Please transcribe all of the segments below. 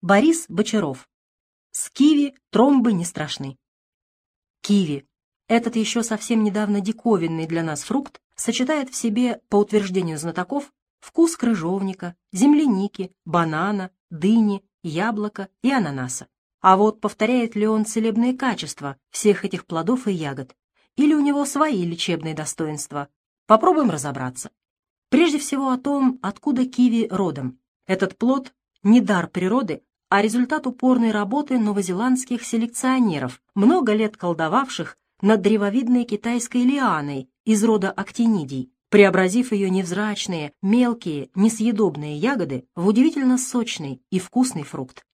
Борис Бочаров. С киви тромбы не страшны. Киви. Этот еще совсем недавно диковинный для нас фрукт сочетает в себе, по утверждению знатоков, вкус крыжовника, земляники, банана, дыни, яблока и ананаса. А вот повторяет ли он целебные качества всех этих плодов и ягод? Или у него свои лечебные достоинства? Попробуем разобраться. Прежде всего о том, откуда киви родом. Этот плод не дар природы, а результат упорной работы новозеландских селекционеров, много лет колдовавших над древовидной китайской лианой из рода актинидий, преобразив ее невзрачные, мелкие, несъедобные ягоды в удивительно сочный и вкусный фрукт.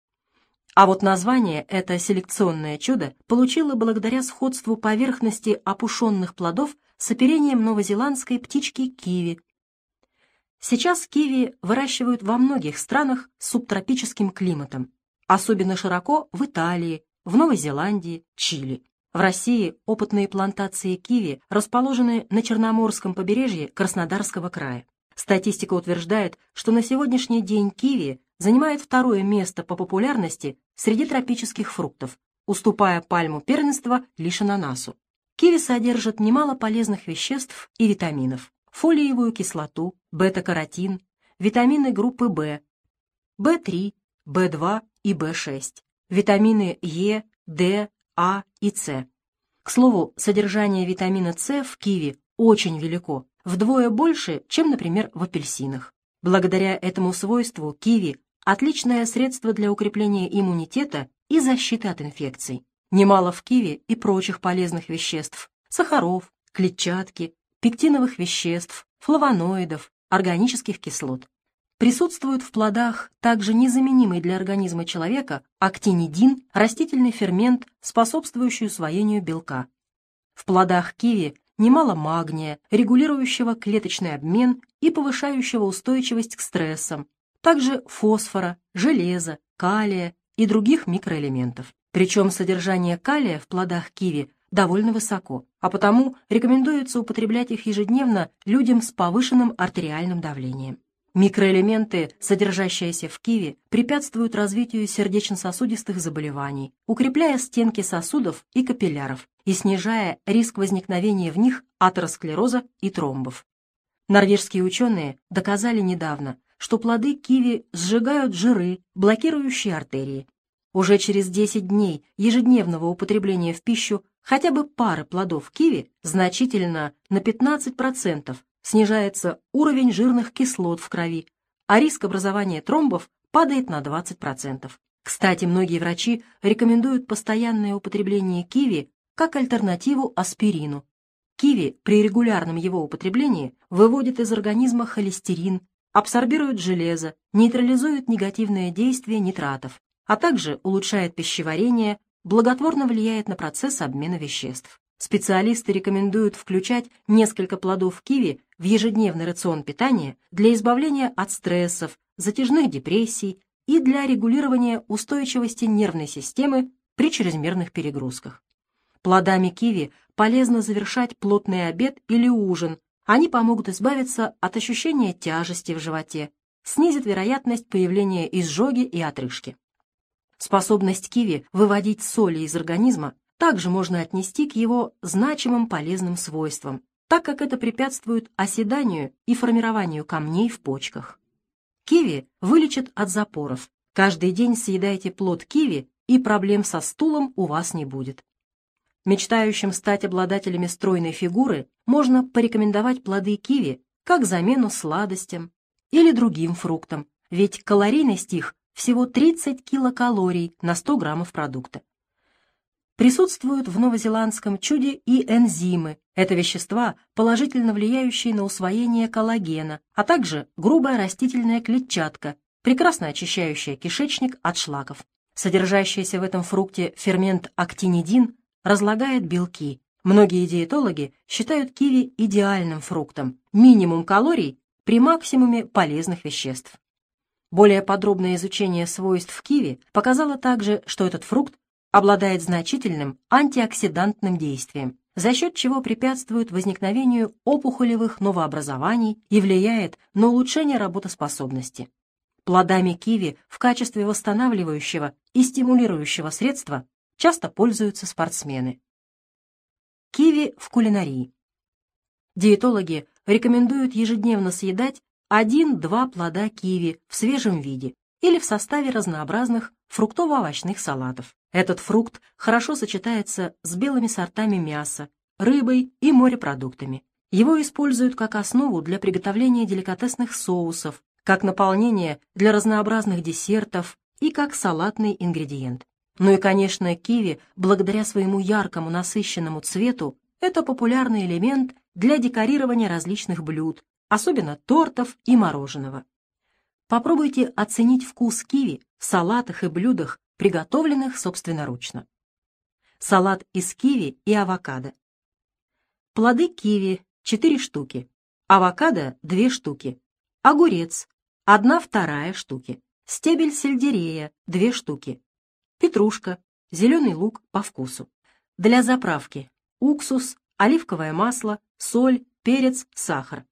А вот название это селекционное чудо получило благодаря сходству поверхности опушенных плодов с оперением новозеландской птички киви. Сейчас киви выращивают во многих странах с субтропическим климатом, особенно широко в Италии, в Новой Зеландии, Чили. В России опытные плантации киви расположены на Черноморском побережье Краснодарского края. Статистика утверждает, что на сегодняшний день киви занимает второе место по популярности среди тропических фруктов, уступая пальму первенства лишь ананасу. Киви содержит немало полезных веществ и витаминов. Фолиевую кислоту, бета-каротин, витамины группы В, В3, В2 и В6, витамины Е, Д, А и С. К слову, содержание витамина С в киви очень велико, вдвое больше, чем, например, в апельсинах. Благодаря этому свойству киви – отличное средство для укрепления иммунитета и защиты от инфекций. Немало в киви и прочих полезных веществ – сахаров, клетчатки, пектиновых веществ, флавоноидов, органических кислот. Присутствует в плодах также незаменимый для организма человека актинидин, растительный фермент, способствующий усвоению белка. В плодах киви немало магния, регулирующего клеточный обмен и повышающего устойчивость к стрессам, также фосфора, железа, калия и других микроэлементов. Причем содержание калия в плодах киви довольно высоко, а потому рекомендуется употреблять их ежедневно людям с повышенным артериальным давлением. Микроэлементы, содержащиеся в киви, препятствуют развитию сердечно-сосудистых заболеваний, укрепляя стенки сосудов и капилляров и снижая риск возникновения в них атеросклероза и тромбов. Норвежские ученые доказали недавно, что плоды киви сжигают жиры, блокирующие артерии. Уже через 10 дней ежедневного употребления в пищу хотя бы пары плодов киви значительно на 15% снижается уровень жирных кислот в крови, а риск образования тромбов падает на 20%. Кстати, многие врачи рекомендуют постоянное употребление киви как альтернативу аспирину. Киви при регулярном его употреблении выводит из организма холестерин, абсорбирует железо, нейтрализует негативное действие нитратов, а также улучшает пищеварение, благотворно влияет на процесс обмена веществ. Специалисты рекомендуют включать несколько плодов киви в ежедневный рацион питания для избавления от стрессов, затяжных депрессий и для регулирования устойчивости нервной системы при чрезмерных перегрузках. Плодами киви полезно завершать плотный обед или ужин. Они помогут избавиться от ощущения тяжести в животе, снизят вероятность появления изжоги и отрыжки. Способность киви выводить соли из организма также можно отнести к его значимым полезным свойствам, так как это препятствует оседанию и формированию камней в почках. Киви вылечит от запоров. Каждый день съедайте плод киви, и проблем со стулом у вас не будет. Мечтающим стать обладателями стройной фигуры можно порекомендовать плоды киви как замену сладостям или другим фруктам, ведь калорийность их всего 30 килокалорий на 100 граммов продукта. Присутствуют в новозеландском чуде и энзимы. Это вещества, положительно влияющие на усвоение коллагена, а также грубая растительная клетчатка, прекрасно очищающая кишечник от шлаков. Содержащийся в этом фрукте фермент актинидин разлагает белки. Многие диетологи считают киви идеальным фруктом, минимум калорий при максимуме полезных веществ. Более подробное изучение свойств киви показало также, что этот фрукт обладает значительным антиоксидантным действием, за счет чего препятствует возникновению опухолевых новообразований и влияет на улучшение работоспособности. Плодами киви в качестве восстанавливающего и стимулирующего средства часто пользуются спортсмены. Киви в кулинарии. Диетологи рекомендуют ежедневно съедать 1-2 плода киви в свежем виде или в составе разнообразных фруктово-овощных салатов. Этот фрукт хорошо сочетается с белыми сортами мяса, рыбой и морепродуктами. Его используют как основу для приготовления деликатесных соусов, как наполнение для разнообразных десертов и как салатный ингредиент. Ну и, конечно, киви, благодаря своему яркому насыщенному цвету, это популярный элемент для декорирования различных блюд, особенно тортов и мороженого. Попробуйте оценить вкус киви в салатах и блюдах, приготовленных собственноручно. Салат из киви и авокадо. Плоды киви 4 штуки, авокадо 2 штуки, огурец 1 вторая штуки, стебель сельдерея 2 штуки, петрушка, зеленый лук по вкусу. Для заправки уксус, оливковое масло, соль, перец, сахар.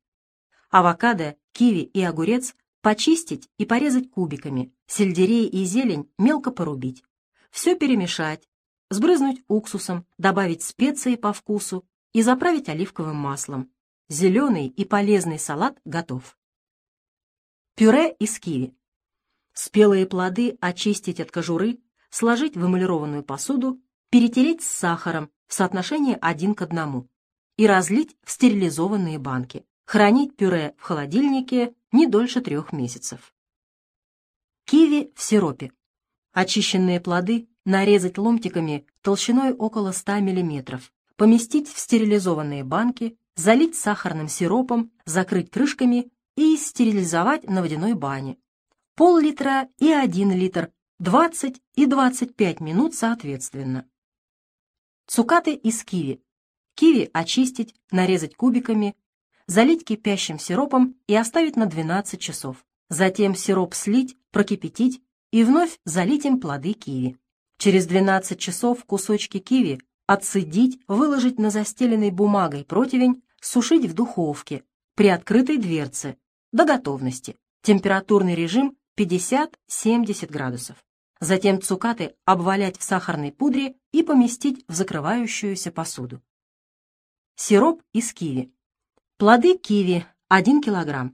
Авокадо, киви и огурец почистить и порезать кубиками, сельдерей и зелень мелко порубить. Все перемешать, сбрызнуть уксусом, добавить специи по вкусу и заправить оливковым маслом. Зеленый и полезный салат готов. Пюре из киви. Спелые плоды очистить от кожуры, сложить в эмалированную посуду, перетереть с сахаром в соотношении один к одному и разлить в стерилизованные банки. Хранить пюре в холодильнике не дольше трех месяцев. Киви в сиропе. Очищенные плоды нарезать ломтиками толщиной около 100 мм, поместить в стерилизованные банки, залить сахарным сиропом, закрыть крышками и стерилизовать на водяной бане. Пол-литра и 1 литр, 20 и 25 минут соответственно. Цукаты из киви. Киви очистить, нарезать кубиками, залить кипящим сиропом и оставить на 12 часов. Затем сироп слить, прокипятить и вновь залить им плоды киви. Через 12 часов кусочки киви отцедить, выложить на застеленной бумагой противень, сушить в духовке при открытой дверце до готовности. Температурный режим 50-70 градусов. Затем цукаты обвалять в сахарной пудре и поместить в закрывающуюся посуду. Сироп из киви. Плоды киви 1 кг.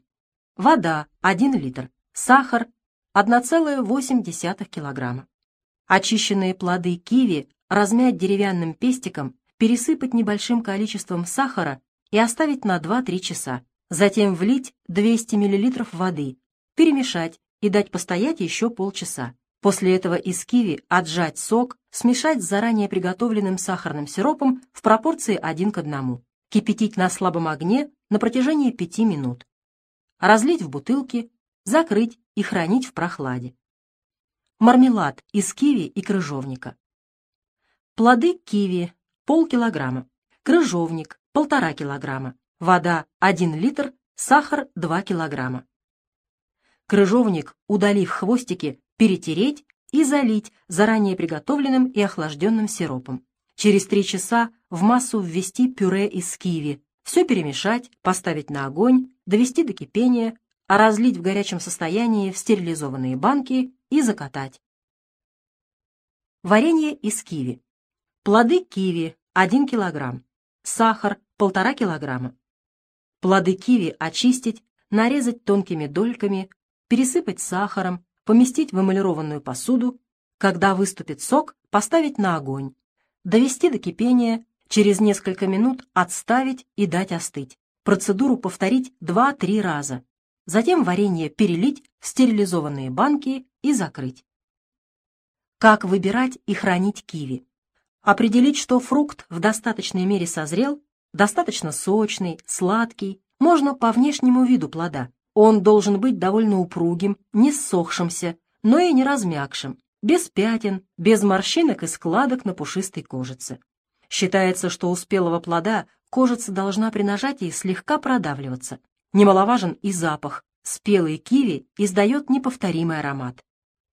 Вода 1 литр. Сахар 1,8 кг. Очищенные плоды киви размять деревянным пестиком, пересыпать небольшим количеством сахара и оставить на 2-3 часа. Затем влить 200 мл воды, перемешать и дать постоять еще полчаса. После этого из киви отжать сок, смешать с заранее приготовленным сахарным сиропом в пропорции 1 к 1. Кипятить на слабом огне на протяжении 5 минут. Разлить в бутылки, закрыть и хранить в прохладе. Мармелад из киви и крыжовника. Плоды киви – полкилограмма, крыжовник – полтора килограмма, вода – 1 литр, сахар – 2 килограмма. Крыжовник, удалив хвостики, перетереть и залить заранее приготовленным и охлажденным сиропом. Через три часа в массу ввести пюре из киви, все перемешать, поставить на огонь, довести до кипения, а разлить в горячем состоянии в стерилизованные банки и закатать. Варенье из киви. Плоды киви 1 кг, сахар 1,5 кг. Плоды киви очистить, нарезать тонкими дольками, пересыпать сахаром, поместить в эмалированную посуду, когда выступит сок, поставить на огонь, довести до кипения, через несколько минут отставить и дать остыть. Процедуру повторить 2-3 раза. Затем варенье перелить в стерилизованные банки и закрыть. Как выбирать и хранить киви? Определить, что фрукт в достаточной мере созрел, достаточно сочный, сладкий, можно по внешнему виду плода. Он должен быть довольно упругим, не ссохшимся, но и не размякшим, без пятен, без морщинок и складок на пушистой кожице. Считается, что у спелого плода кожица должна при нажатии слегка продавливаться. Немаловажен и запах. Спелый киви издает неповторимый аромат.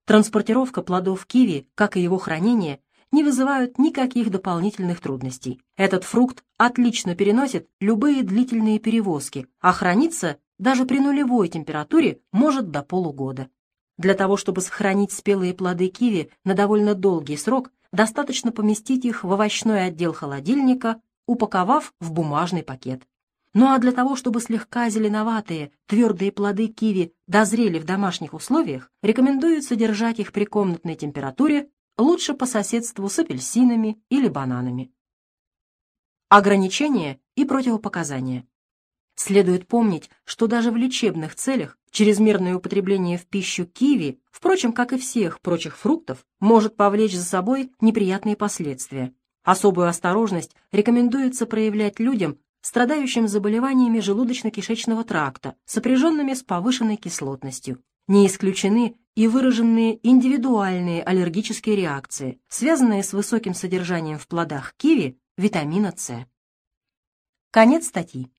Транспортировка плодов киви, как и его хранение, не вызывают никаких дополнительных трудностей. Этот фрукт отлично переносит любые длительные перевозки, а хранится даже при нулевой температуре может до полугода. Для того, чтобы сохранить спелые плоды киви на довольно долгий срок, достаточно поместить их в овощной отдел холодильника, упаковав в бумажный пакет. Ну а для того, чтобы слегка зеленоватые, твердые плоды киви дозрели в домашних условиях, рекомендуется держать их при комнатной температуре, лучше по соседству с апельсинами или бананами. Ограничения и противопоказания. Следует помнить, что даже в лечебных целях чрезмерное употребление в пищу киви, впрочем, как и всех прочих фруктов, может повлечь за собой неприятные последствия. Особую осторожность рекомендуется проявлять людям, страдающим заболеваниями желудочно-кишечного тракта, сопряженными с повышенной кислотностью. Не исключены и выраженные индивидуальные аллергические реакции, связанные с высоким содержанием в плодах киви витамина С. Конец статьи.